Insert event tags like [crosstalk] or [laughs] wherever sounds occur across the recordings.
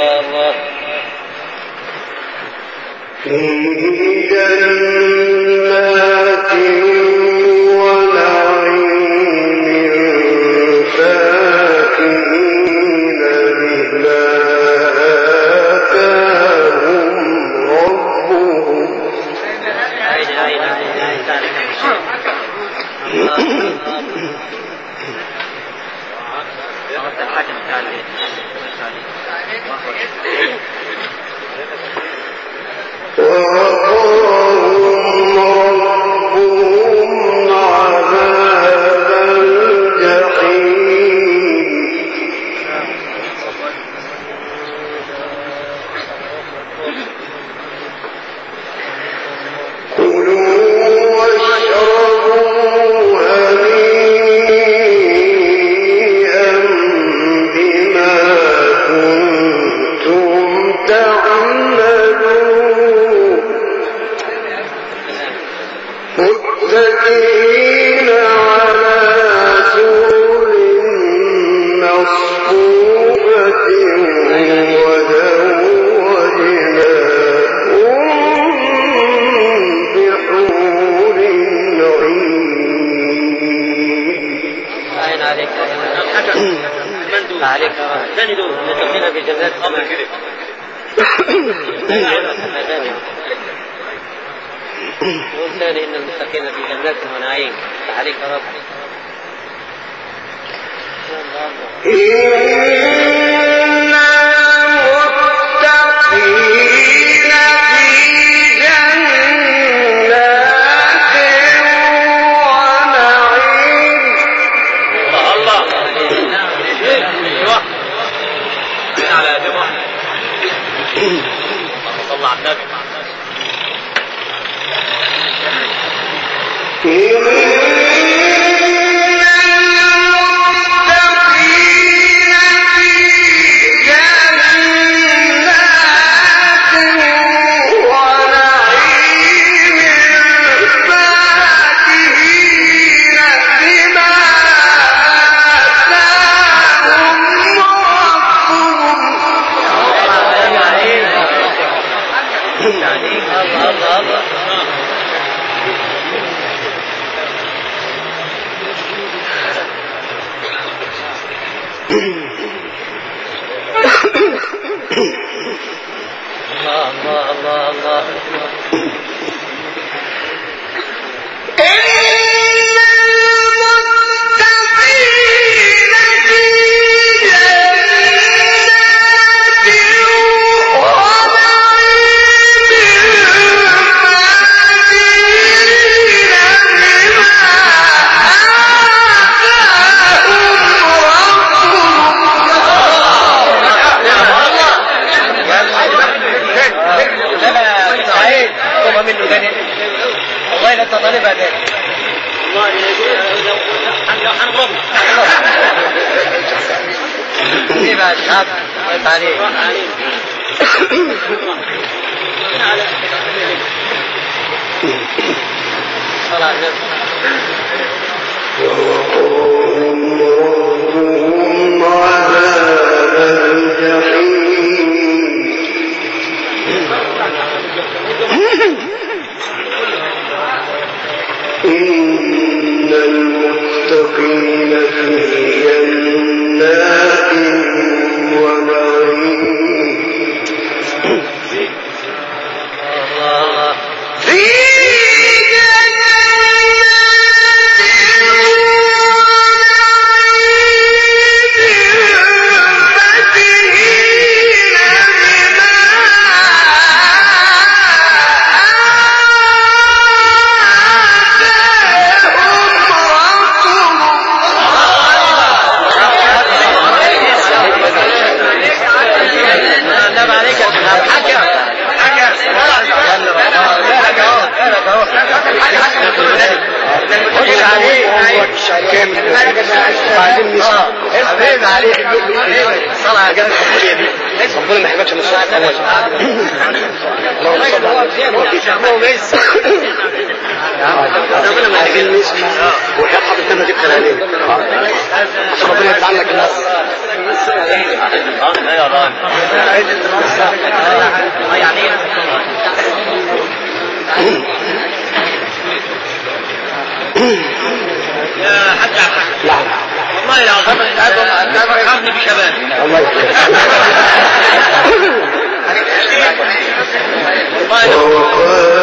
الله. الله في عليك رب. جھپ تاریخ فهم عليك الصلاة جابت الحقيقة دي ربنا ما يحبكش من بس ربنا ما عايزين نسمع وحياة حضرتك ما تبخل علينا عشان ربنا يبعد عنك الناس يا حاج. عبد نعم والله العظيم بشباب. الله يخليك. [laughs] [laughs] والله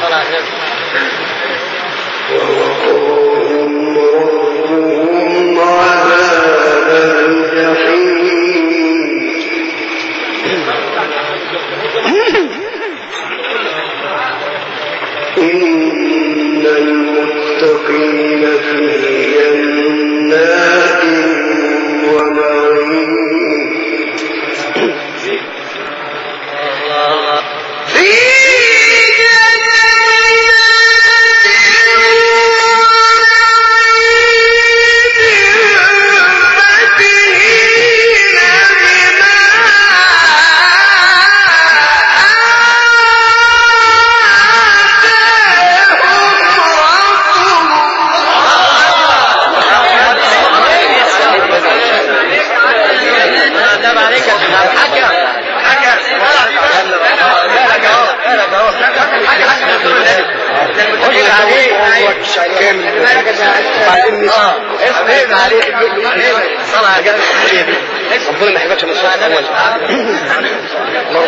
صلاة. عذاب الجحيم إن المتقين في جنات ونعيم ربنا ما يحبكش من الصوت الأول ربنا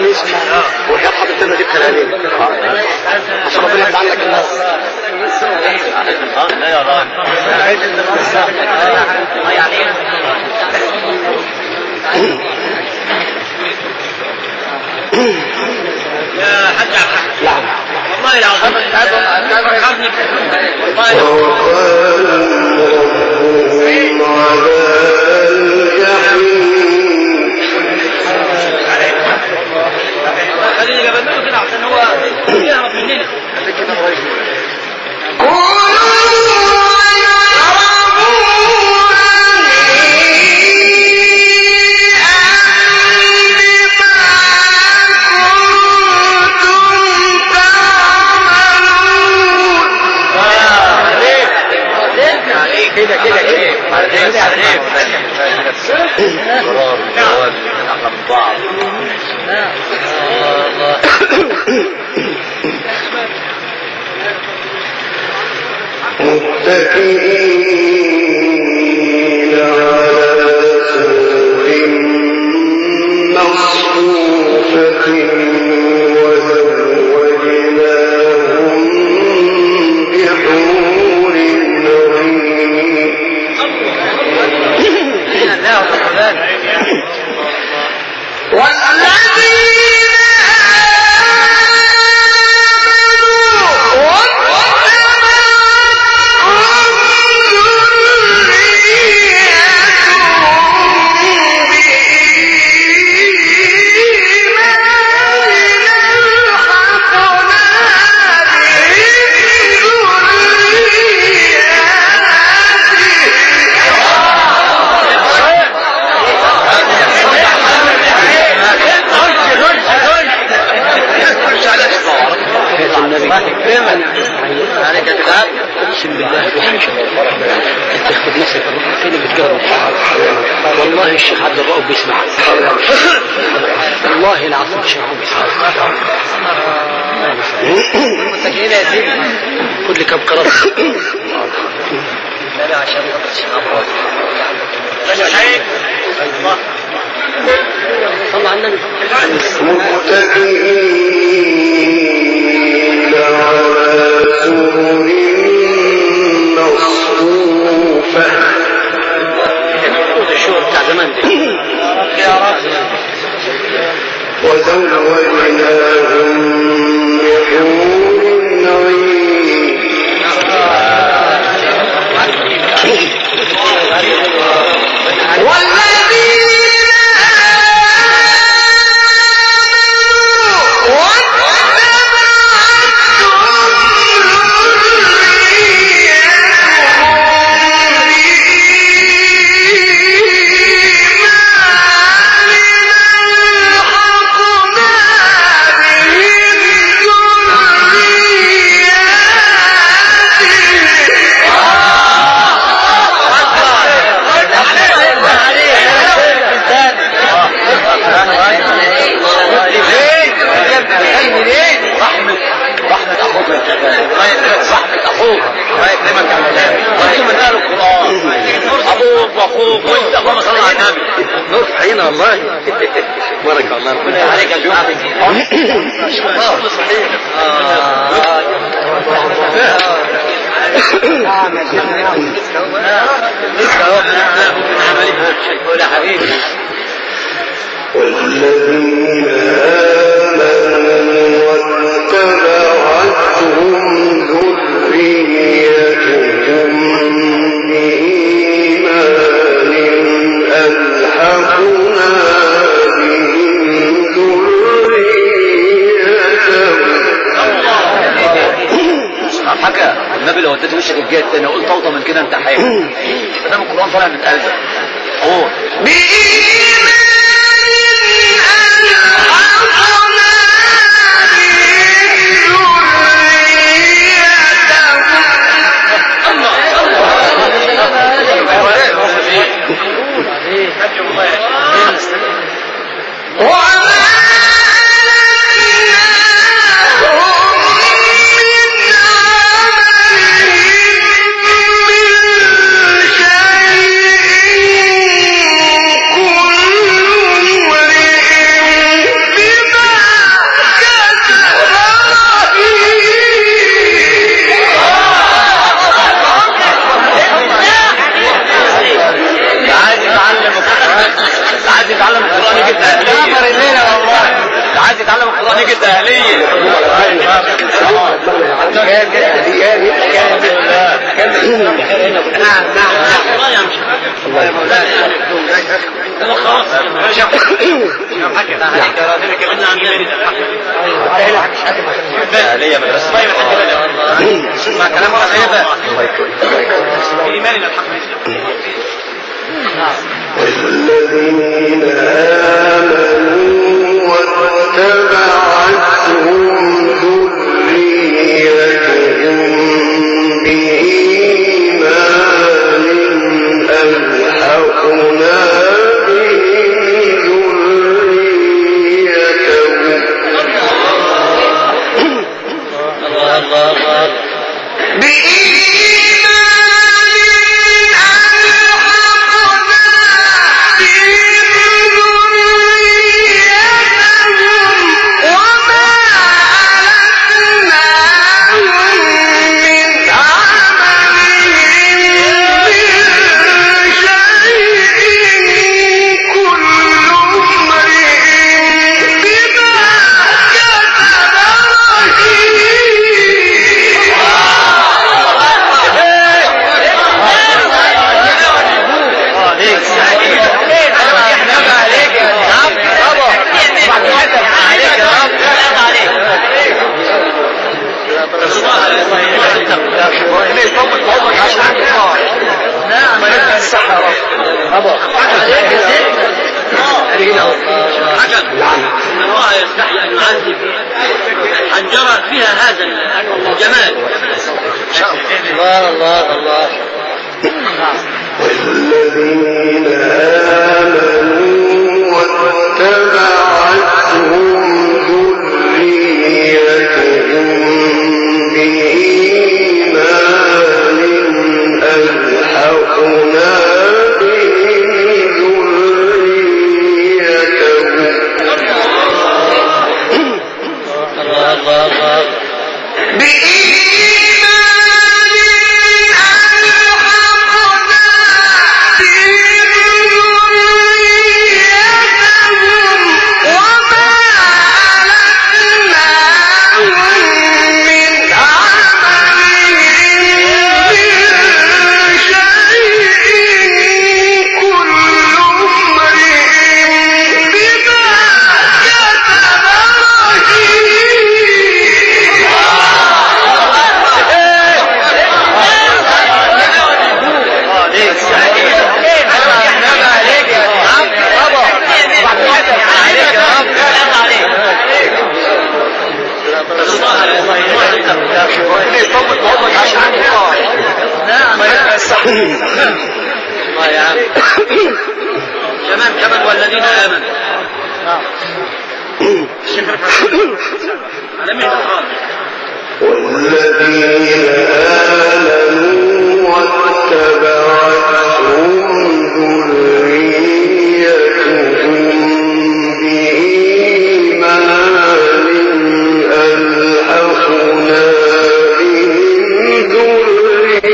نسمع عشان يبعد عنك الناس يا حاج عبد نعم. والله العظيم. فكرني والله الجحيم المتكئين يتيم كل كم قرأت لا على النبي مصفوفة وزوجناهم One رجعت أنا قلت اوطى من كده انت حامل ما دام القران طالع من قلبك قول باذن والذين آمنوا واتبعتهم ذريتهم بإيمان ألحقنا بهم ذريتهم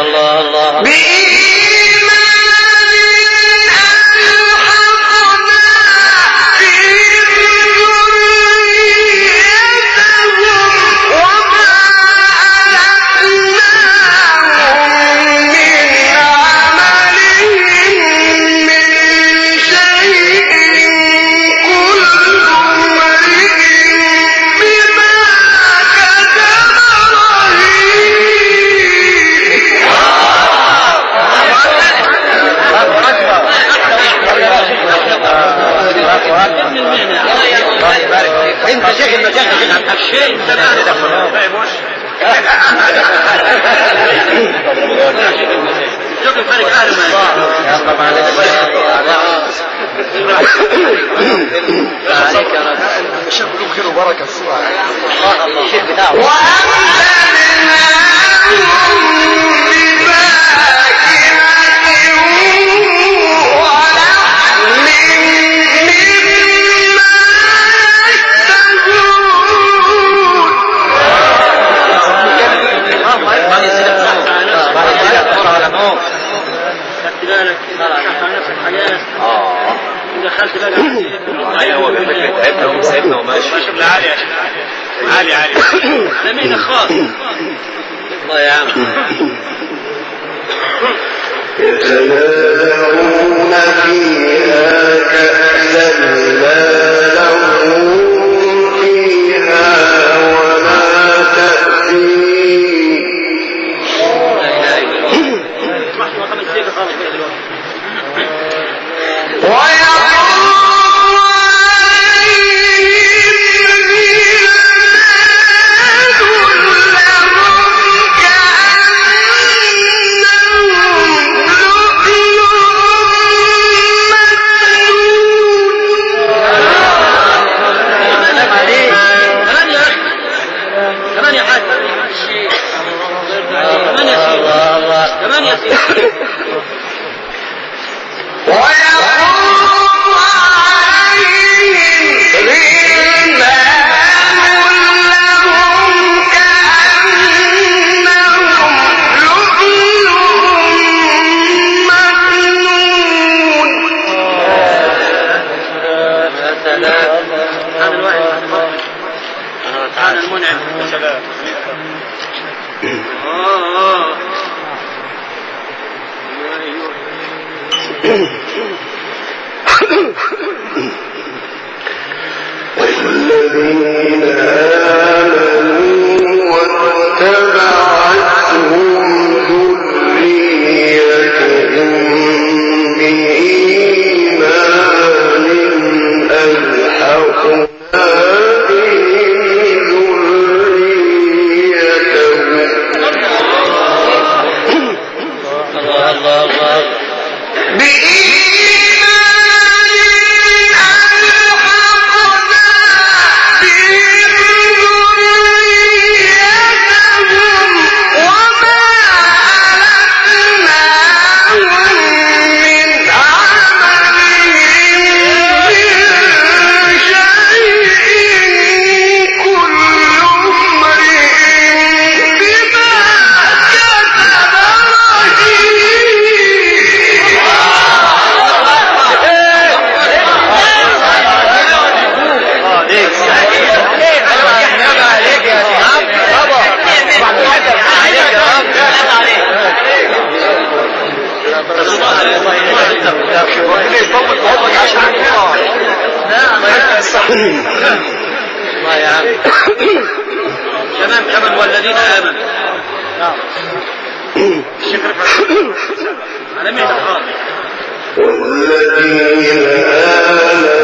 الله. الله بالك آه. دخلت بالك أيوه عالي عالي ده مين خالص الله يا عم يتنازعون فيها كأسا لا لهم فيها ولا تأثير Grande assim. الذين آمنوا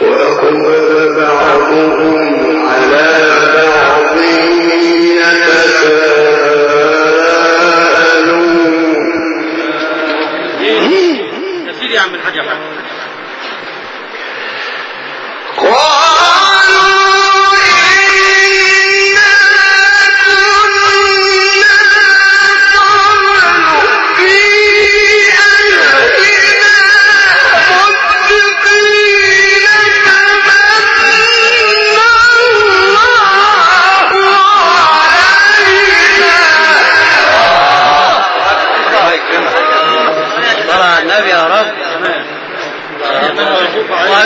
وأقبل بعضهم على بعض يتساءلون تفسير يا عم الحاج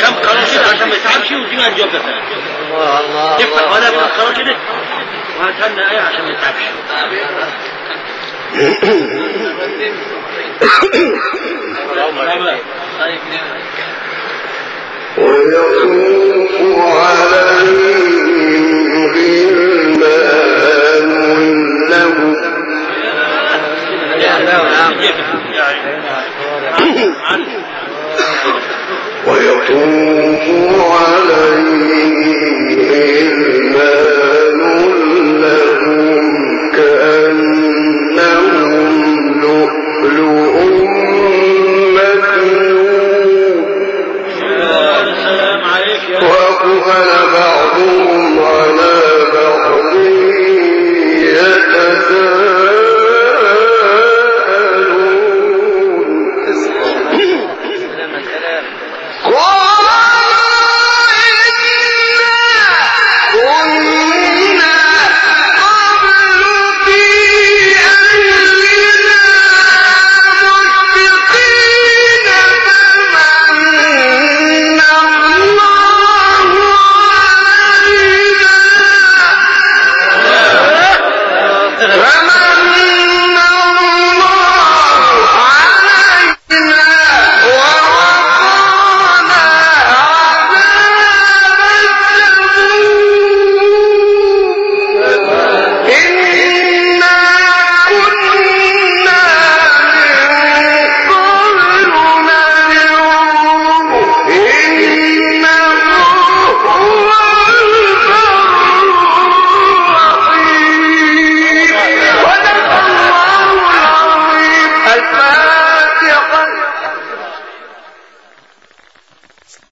كم قرار كده عشان ما يتعبش ويدينا الجواب ده الله. الله كده. وهتهنى آية عشان ما يتعبش ويطوف عليهم 北京